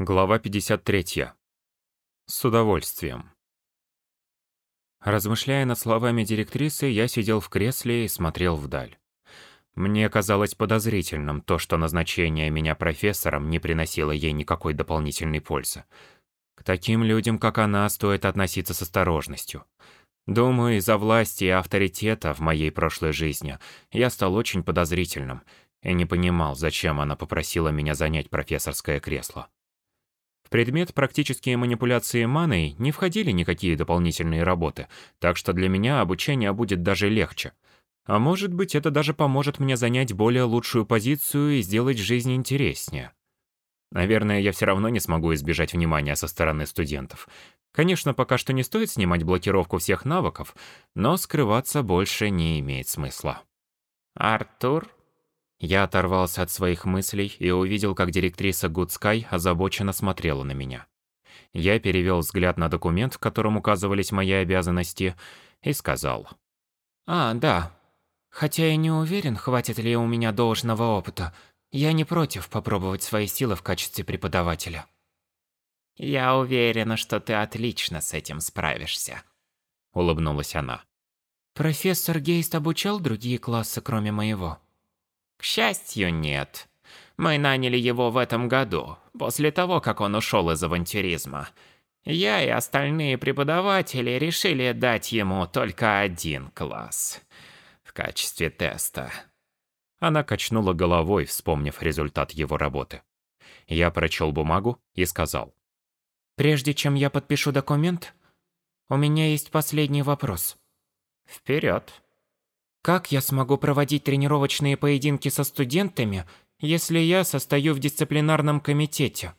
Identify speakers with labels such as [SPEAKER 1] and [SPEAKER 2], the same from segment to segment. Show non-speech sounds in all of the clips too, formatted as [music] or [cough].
[SPEAKER 1] Глава 53. С удовольствием. Размышляя над словами директрисы, я сидел в кресле и смотрел вдаль. Мне казалось подозрительным то, что назначение меня профессором не приносило ей никакой дополнительной пользы. К таким людям, как она, стоит относиться с осторожностью. Думаю, из-за власти и авторитета в моей прошлой жизни я стал очень подозрительным и не понимал, зачем она попросила меня занять профессорское кресло. В предмет практические манипуляции маной не входили никакие дополнительные работы, так что для меня обучение будет даже легче. А может быть, это даже поможет мне занять более лучшую позицию и сделать жизнь интереснее. Наверное, я все равно не смогу избежать внимания со стороны студентов. Конечно, пока что не стоит снимать блокировку всех навыков, но скрываться больше не имеет смысла.
[SPEAKER 2] «Артур?»
[SPEAKER 1] Я оторвался от своих мыслей и увидел, как директриса Гудскай озабоченно смотрела на меня. Я перевел взгляд на документ, в котором указывались мои обязанности, и сказал.
[SPEAKER 2] «А, да. Хотя я не уверен, хватит ли у меня должного опыта. Я не против попробовать свои силы в качестве преподавателя».
[SPEAKER 3] «Я уверена, что ты отлично с этим справишься», — улыбнулась она.
[SPEAKER 2] «Профессор Гейст обучал другие классы, кроме моего?»
[SPEAKER 3] К счастью, нет. Мы наняли его в этом году, после того, как он ушел из авантюризма. Я и остальные преподаватели решили дать ему только один класс в качестве теста.
[SPEAKER 1] Она качнула головой, вспомнив результат его работы. Я прочел бумагу и сказал.
[SPEAKER 2] «Прежде чем я подпишу документ, у меня есть последний вопрос».
[SPEAKER 3] «Вперед!»
[SPEAKER 2] Как я смогу проводить тренировочные поединки со студентами, если я состою в дисциплинарном комитете?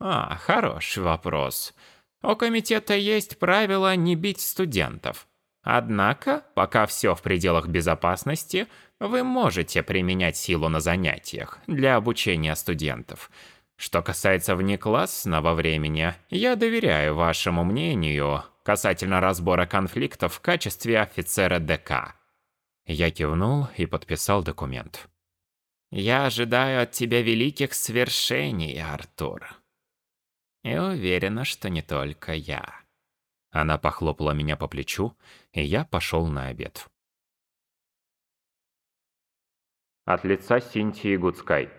[SPEAKER 3] А, хороший вопрос. У комитета есть правило не бить студентов. Однако, пока все в пределах безопасности, вы можете применять силу на занятиях для обучения студентов. Что касается внеклассного времени, я доверяю вашему мнению касательно разбора конфликтов в качестве офицера ДК.
[SPEAKER 1] Я кивнул и подписал документ.
[SPEAKER 3] «Я ожидаю от тебя великих свершений, Артур. И уверена, что не только я».
[SPEAKER 1] Она похлопала меня по плечу, и я пошел на обед. От лица Синтии Гудскай.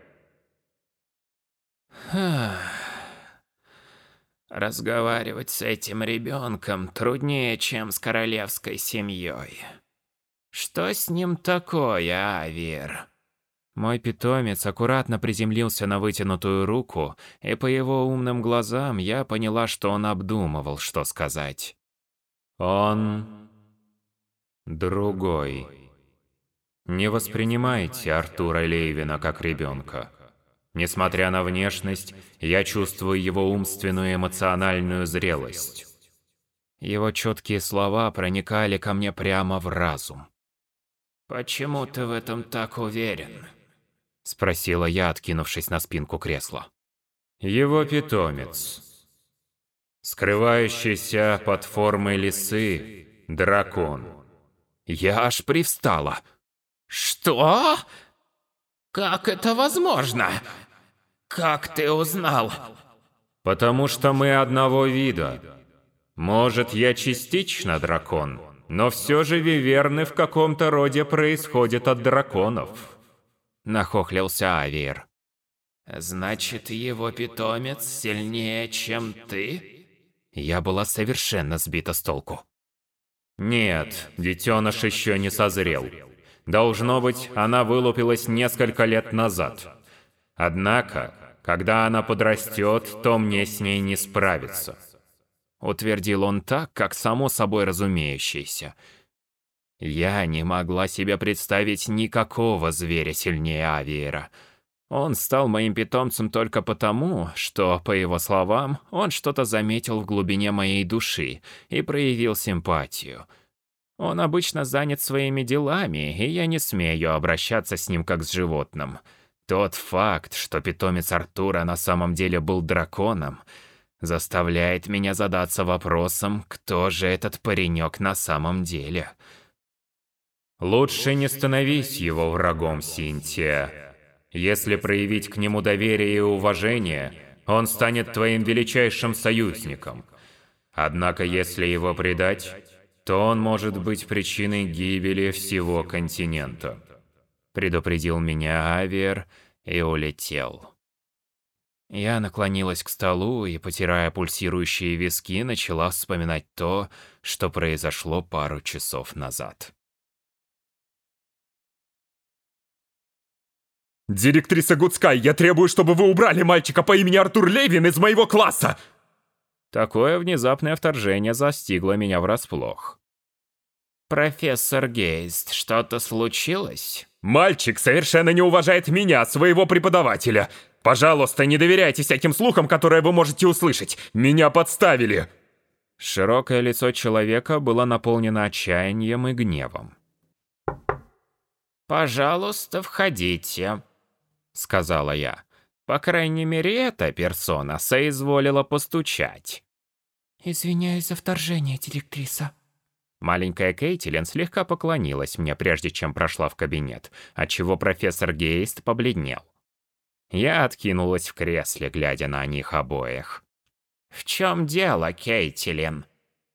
[SPEAKER 3] Разговаривать с этим ребенком труднее, чем с королевской семьей. «Что с ним такое, Авир?»
[SPEAKER 1] Мой питомец аккуратно приземлился на вытянутую руку, и по его умным глазам я поняла, что он обдумывал, что сказать. Он... другой. Не воспринимайте Артура Лейвина как ребенка. Несмотря на внешность, я чувствую его умственную и эмоциональную зрелость. Его четкие слова проникали ко мне прямо в разум.
[SPEAKER 3] «Почему ты в этом так уверен?»
[SPEAKER 1] Спросила я, откинувшись на спинку кресла. Его питомец. Скрывающийся под формой лисы, дракон.
[SPEAKER 3] Я аж привстала. «Что? Как это возможно? Как ты узнал?»
[SPEAKER 1] «Потому что мы одного вида. Может, я частично дракон, но все же виверны в каком-то роде происходят от драконов. Нахохлился Авир.
[SPEAKER 3] Значит, его питомец сильнее, чем ты?
[SPEAKER 1] Я была совершенно сбита с толку. Нет, детеныш еще не созрел. Должно быть, она вылупилась несколько лет назад. Однако, когда она подрастет, то мне с ней не справиться утвердил он так, как само собой разумеющееся. Я не могла себе представить никакого зверя сильнее Авиера. Он стал моим питомцем только потому, что, по его словам, он что-то заметил в глубине моей души и проявил симпатию. Он обычно занят своими делами, и я не смею обращаться с ним как с животным. Тот факт, что питомец Артура на самом деле был драконом — заставляет меня задаться вопросом, кто же этот паренек на самом деле. Лучше не становись его врагом, Синтия. Если проявить к нему доверие и уважение, он станет твоим величайшим союзником. Однако, если его предать, то он может быть причиной гибели всего континента.
[SPEAKER 3] Предупредил меня Авиер и улетел. Я наклонилась к столу и, потирая пульсирующие виски, начала вспоминать то, что произошло пару часов назад.
[SPEAKER 4] «Директриса Гудскай, я требую, чтобы вы убрали мальчика по имени Артур Левин из моего класса!»
[SPEAKER 3] Такое внезапное вторжение застигло меня врасплох. «Профессор Гейст, что-то случилось?»
[SPEAKER 4] «Мальчик совершенно не уважает меня, своего преподавателя. Пожалуйста, не доверяйте всяким слухам, которые вы можете услышать. Меня подставили!»
[SPEAKER 3] Широкое лицо человека было наполнено отчаянием и гневом. «Пожалуйста, входите», — сказала я. По крайней мере, эта персона соизволила постучать.
[SPEAKER 2] «Извиняюсь за вторжение, директриса».
[SPEAKER 3] Маленькая Кейтилен слегка поклонилась мне, прежде чем прошла в кабинет, отчего профессор Гейст побледнел. Я откинулась в кресле, глядя на них обоих. «В чем дело, Кейтилин?»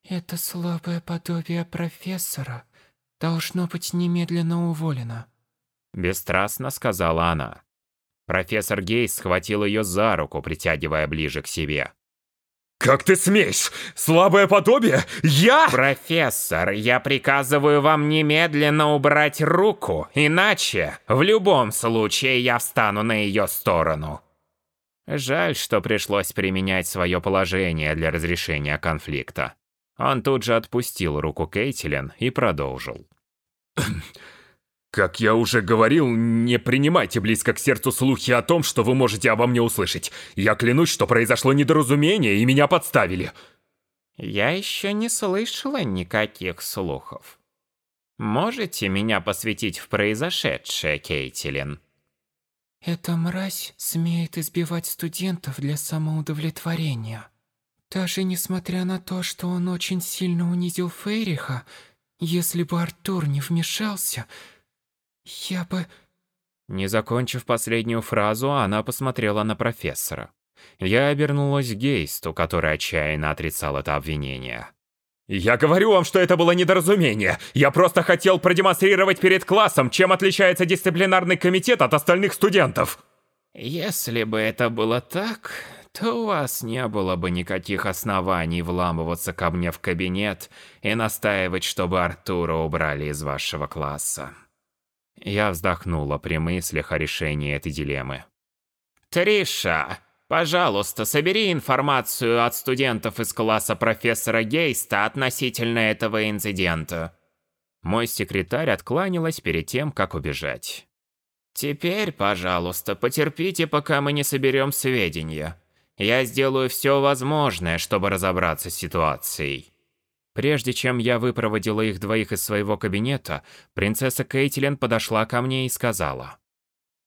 [SPEAKER 2] «Это слабое подобие профессора должно быть немедленно уволено», —
[SPEAKER 3] бесстрастно сказала она. Профессор Гейс схватил ее за руку, притягивая ближе к себе.
[SPEAKER 4] «Как ты смеешь? Слабое подобие? Я...»
[SPEAKER 3] «Профессор, я приказываю вам немедленно убрать руку, иначе в любом случае я встану на ее сторону». Жаль, что пришлось применять свое положение для разрешения конфликта. Он тут же отпустил руку Кейтилен и продолжил. [clears throat]
[SPEAKER 4] Как я уже говорил, не принимайте близко к сердцу слухи о том, что вы можете обо мне услышать. Я клянусь, что произошло недоразумение, и меня подставили.
[SPEAKER 3] Я еще не слышала никаких слухов. Можете меня посвятить в произошедшее, Кейтилин?
[SPEAKER 2] Эта мразь смеет избивать студентов для самоудовлетворения. Даже несмотря на то, что он очень сильно унизил Фейриха, если бы Артур не вмешался, «Я бы...»
[SPEAKER 3] Не закончив последнюю фразу, она посмотрела на профессора. Я обернулась к Гейсту, который отчаянно отрицал это обвинение.
[SPEAKER 4] «Я говорю вам, что это было недоразумение. Я просто хотел продемонстрировать перед классом, чем отличается дисциплинарный комитет от остальных студентов».
[SPEAKER 3] «Если бы это было так, то у вас не было бы никаких оснований вламываться ко мне в кабинет и настаивать, чтобы Артура убрали из вашего класса». Я вздохнула при мыслях о решении этой дилеммы. «Триша, пожалуйста, собери информацию от студентов из класса профессора Гейста относительно этого инцидента». Мой секретарь откланялась перед тем, как убежать. «Теперь, пожалуйста, потерпите, пока мы не соберем сведения. Я сделаю все возможное, чтобы разобраться с ситуацией». Прежде чем я выпроводила их двоих из своего кабинета, принцесса Кейтилен подошла ко мне и сказала.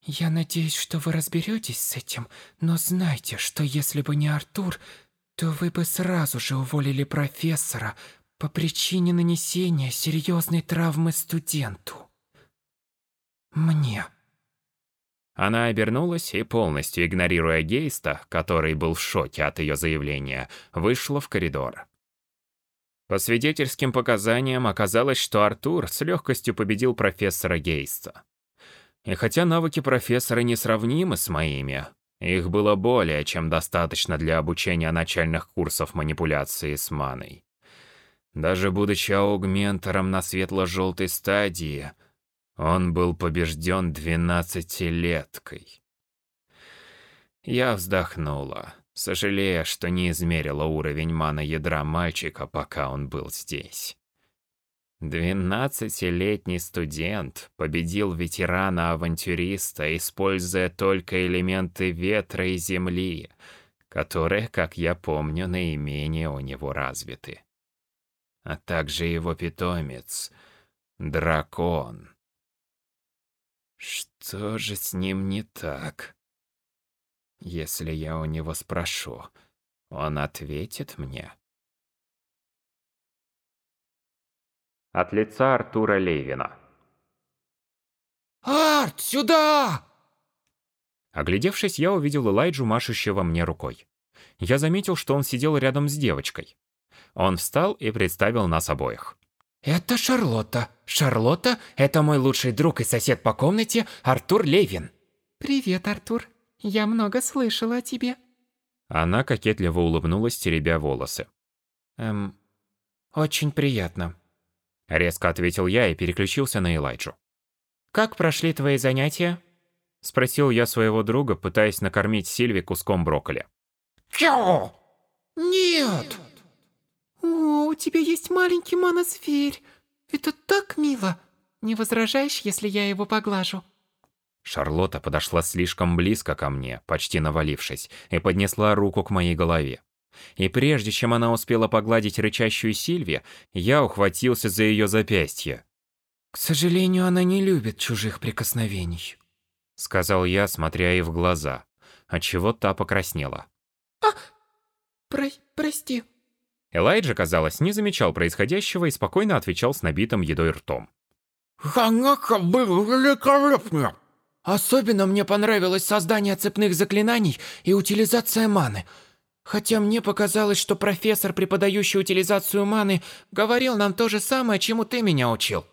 [SPEAKER 2] «Я надеюсь, что вы разберетесь с этим, но знайте, что если бы не Артур, то вы бы сразу же уволили профессора по причине нанесения серьезной травмы студенту. Мне».
[SPEAKER 3] Она обернулась и, полностью игнорируя Гейста, который был в шоке от ее заявления, вышла в коридор. По свидетельским показаниям оказалось, что Артур с легкостью победил профессора Гейста. И хотя навыки профессора несравнимы с моими, их было более чем достаточно для обучения начальных курсов манипуляции с маной. Даже будучи аугментором на светло-желтой стадии, он был побежден двенадцатилеткой. Я вздохнула сожалея, что не измерила уровень мана-ядра мальчика, пока он был здесь. Двенадцатилетний студент победил ветерана-авантюриста, используя только элементы ветра и земли, которые, как я помню, наименее у него развиты. А также его питомец — дракон. Что же с ним не так? Если я у него спрошу, он ответит мне.
[SPEAKER 1] От лица Артура Левина.
[SPEAKER 2] «Арт, сюда!»
[SPEAKER 1] Оглядевшись, я увидел Элайджу, машущего мне рукой. Я заметил, что он сидел рядом с девочкой. Он встал и представил нас обоих.
[SPEAKER 2] «Это Шарлотта. Шарлотта – это мой лучший друг и сосед по комнате Артур Левин».
[SPEAKER 5] «Привет, Артур. Я много слышала о тебе».
[SPEAKER 1] Она кокетливо улыбнулась, теребя волосы.
[SPEAKER 2] «Эм, очень приятно», —
[SPEAKER 1] резко ответил я и переключился на Элайджу.
[SPEAKER 2] «Как прошли твои занятия?»
[SPEAKER 1] — спросил я своего друга, пытаясь накормить Сильви куском брокколи.
[SPEAKER 5] «Чё? Нет!» «О, у тебя есть маленький манозверь. Это так мило. Не возражаешь, если я его поглажу?»
[SPEAKER 1] Шарлотта подошла слишком близко ко мне, почти навалившись, и поднесла руку к моей голове. И прежде чем она успела погладить рычащую Сильви, я ухватился за ее запястье.
[SPEAKER 2] «К сожалению, она не любит чужих прикосновений», —
[SPEAKER 1] сказал я, смотря ей в глаза, отчего та покраснела.
[SPEAKER 5] «А, про прости»,
[SPEAKER 1] Элайджа, казалось, не замечал происходящего и спокойно отвечал с набитым едой ртом.
[SPEAKER 2] «Ханака был великолепно! Особенно мне понравилось создание цепных заклинаний и утилизация маны. Хотя мне показалось, что профессор, преподающий утилизацию маны, говорил нам то же самое, чему ты меня учил.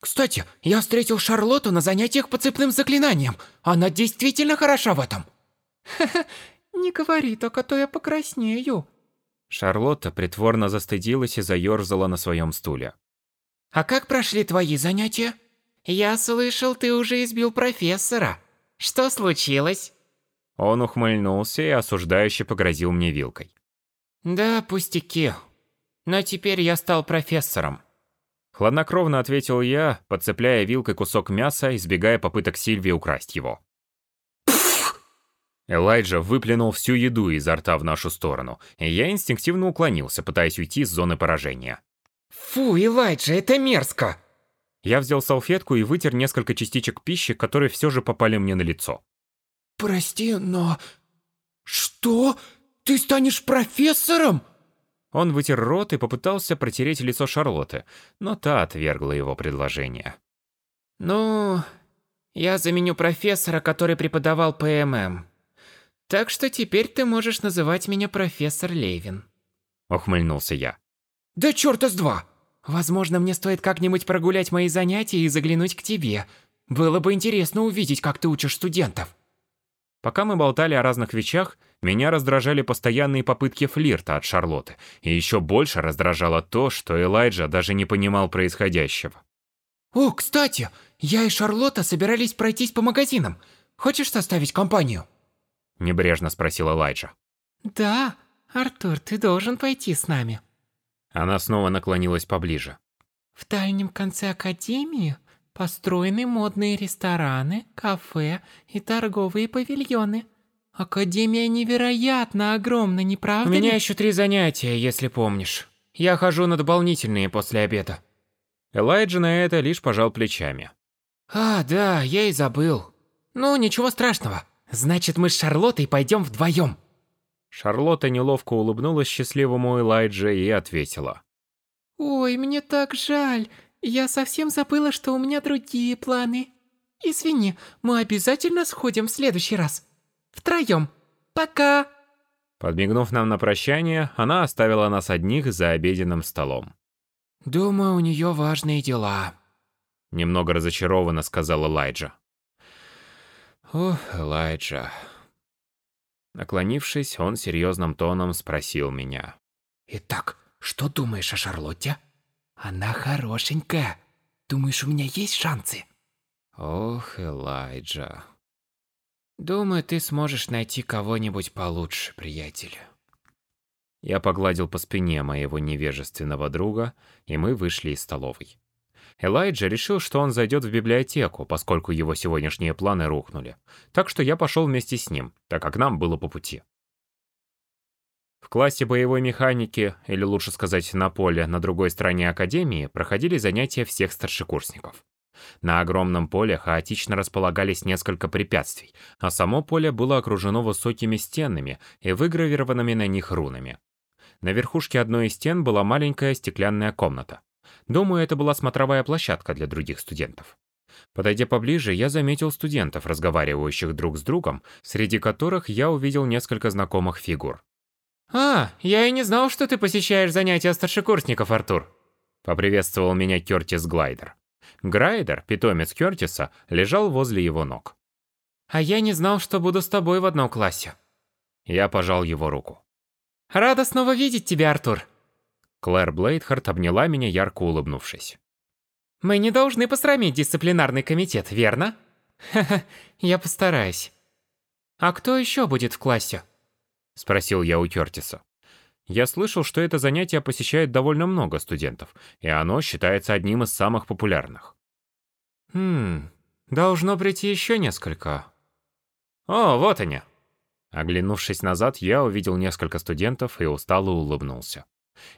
[SPEAKER 2] Кстати, я встретил Шарлотту на занятиях по цепным заклинаниям. Она действительно хороша в этом.
[SPEAKER 5] Ха-ха, не говори так, а то я покраснею.
[SPEAKER 1] Шарлотта притворно застыдилась и заерзала на своем стуле.
[SPEAKER 2] «А как прошли твои занятия?»
[SPEAKER 5] «Я слышал, ты уже избил профессора. Что случилось?»
[SPEAKER 1] Он ухмыльнулся и осуждающе погрозил мне вилкой.
[SPEAKER 2] «Да, пустяки. Но теперь я стал профессором».
[SPEAKER 1] Хладнокровно ответил я, подцепляя вилкой кусок мяса, избегая попыток Сильвии украсть его. Элайджа выплюнул всю еду изо рта в нашу сторону, и я инстинктивно уклонился, пытаясь уйти с зоны поражения.
[SPEAKER 2] «Фу, Элайджа, это мерзко!»
[SPEAKER 1] Я взял салфетку и вытер несколько частичек пищи, которые все же попали мне на лицо.
[SPEAKER 2] «Прости, но... Что? Ты станешь профессором?»
[SPEAKER 1] Он вытер рот и попытался протереть лицо Шарлотты, но та отвергла его предложение.
[SPEAKER 2] «Ну, я заменю профессора, который преподавал ПММ. Так что теперь ты можешь называть меня профессор Левин.
[SPEAKER 1] Ухмыльнулся я.
[SPEAKER 2] Да черта с два! Возможно, мне стоит как-нибудь прогулять мои занятия и заглянуть к тебе. Было бы интересно увидеть, как ты учишь студентов.
[SPEAKER 1] Пока мы болтали о разных вещах, меня раздражали постоянные попытки флирта от Шарлотты, и еще больше раздражало то, что Элайджа даже не понимал происходящего.
[SPEAKER 2] «О, кстати, я и Шарлотта собирались пройтись по магазинам. Хочешь составить компанию?»
[SPEAKER 1] Небрежно спросила Лайджа.
[SPEAKER 5] Да, Артур, ты должен пойти с нами.
[SPEAKER 1] Она снова наклонилась поближе.
[SPEAKER 5] В дальнем конце академии построены модные рестораны, кафе и торговые павильоны. Академия невероятно огромна, не правда
[SPEAKER 2] У меня еще три занятия, если помнишь. Я хожу на дополнительные после обеда.
[SPEAKER 1] Элайджа на это лишь пожал плечами.
[SPEAKER 2] А, да, я и забыл. Ну, ничего страшного. Значит, мы с Шарлоттой пойдем вдвоем.
[SPEAKER 1] Шарлотта неловко улыбнулась счастливому Элайдже и ответила.
[SPEAKER 5] «Ой, мне так жаль. Я совсем забыла, что у меня другие планы. Извини, мы обязательно сходим в следующий раз. Втроем. Пока!»
[SPEAKER 1] Подмигнув нам на прощание, она оставила нас одних за обеденным столом.
[SPEAKER 2] «Думаю, у нее важные дела», —
[SPEAKER 1] немного разочарованно сказала Лайджа.
[SPEAKER 2] «Ох, Элайджа...»
[SPEAKER 1] Наклонившись, он серьезным тоном спросил меня.
[SPEAKER 2] «Итак, что думаешь о Шарлотте? Она хорошенькая. Думаешь, у меня есть шансы?»
[SPEAKER 1] «Ох, Элайджа...»
[SPEAKER 2] «Думаю, ты сможешь найти кого-нибудь получше, приятель».
[SPEAKER 1] Я погладил по спине моего невежественного друга, и мы вышли из столовой. Элайджа решил, что он зайдет в библиотеку, поскольку его сегодняшние планы рухнули. Так что я пошел вместе с ним, так как нам было по пути. В классе боевой механики, или лучше сказать на поле на другой стороне академии, проходили занятия всех старшекурсников. На огромном поле хаотично располагались несколько препятствий, а само поле было окружено высокими стенами и выгравированными на них рунами. На верхушке одной из стен была маленькая стеклянная комната. Думаю, это была смотровая площадка для других студентов. Подойдя поближе, я заметил студентов, разговаривающих друг с другом, среди которых я увидел несколько знакомых фигур.
[SPEAKER 3] «А, я и не знал, что ты посещаешь занятия старшекурсников, Артур!»
[SPEAKER 1] Поприветствовал меня Кертис Глайдер. Грайдер, питомец Кертиса, лежал возле его ног.
[SPEAKER 3] «А я не знал, что буду с тобой в одном классе».
[SPEAKER 1] Я пожал его руку.
[SPEAKER 3] «Рада снова видеть тебя, Артур!»
[SPEAKER 1] Клэр Блейдхарт обняла меня, ярко улыбнувшись.
[SPEAKER 3] «Мы не должны посрамить дисциплинарный комитет, верно?» «Ха-ха, я постараюсь». «А кто еще будет в классе?»
[SPEAKER 1] Спросил я у Кертиса. Я слышал, что это занятие посещает довольно много студентов, и оно считается одним из самых популярных.
[SPEAKER 3] «Хм, должно прийти еще несколько».
[SPEAKER 1] «О, вот они!» Оглянувшись назад, я увидел несколько студентов и устало улыбнулся.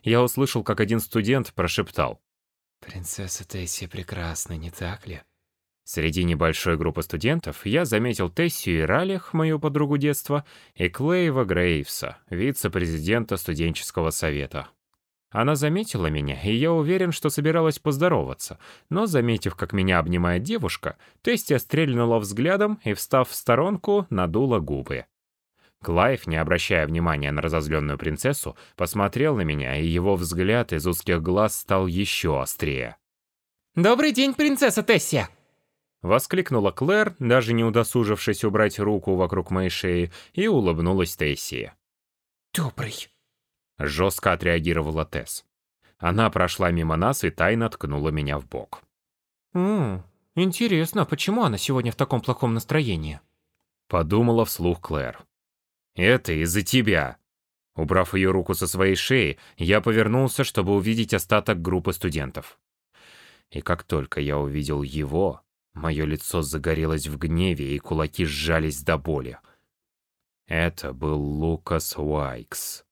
[SPEAKER 1] Я услышал, как один студент прошептал.
[SPEAKER 2] «Принцесса Тесси прекрасна, не так ли?»
[SPEAKER 1] Среди небольшой группы студентов я заметил Тессию и Ралих, мою подругу детства, и Клейва Грейвса, вице-президента студенческого совета. Она заметила меня, и я уверен, что собиралась поздороваться, но, заметив, как меня обнимает девушка, Тестия стрельнула взглядом и, встав в сторонку, надула губы. Клайв, не обращая внимания на разозленную принцессу, посмотрел на меня, и его взгляд из узких глаз стал еще острее.
[SPEAKER 3] «Добрый день, принцесса Тессия!»
[SPEAKER 1] Воскликнула Клэр, даже не удосужившись убрать руку вокруг моей шеи, и улыбнулась Тессии.
[SPEAKER 2] «Добрый!»
[SPEAKER 1] Жестко отреагировала Тесс. Она прошла мимо нас и тайно ткнула меня в бок.
[SPEAKER 3] «Ммм, интересно, почему она сегодня в таком плохом настроении?»
[SPEAKER 1] Подумала вслух Клэр. «Это из-за тебя». Убрав ее руку со своей шеи, я повернулся, чтобы увидеть остаток группы студентов. И как только я увидел его, мое лицо загорелось в гневе, и кулаки сжались до боли. Это был Лукас Уайкс.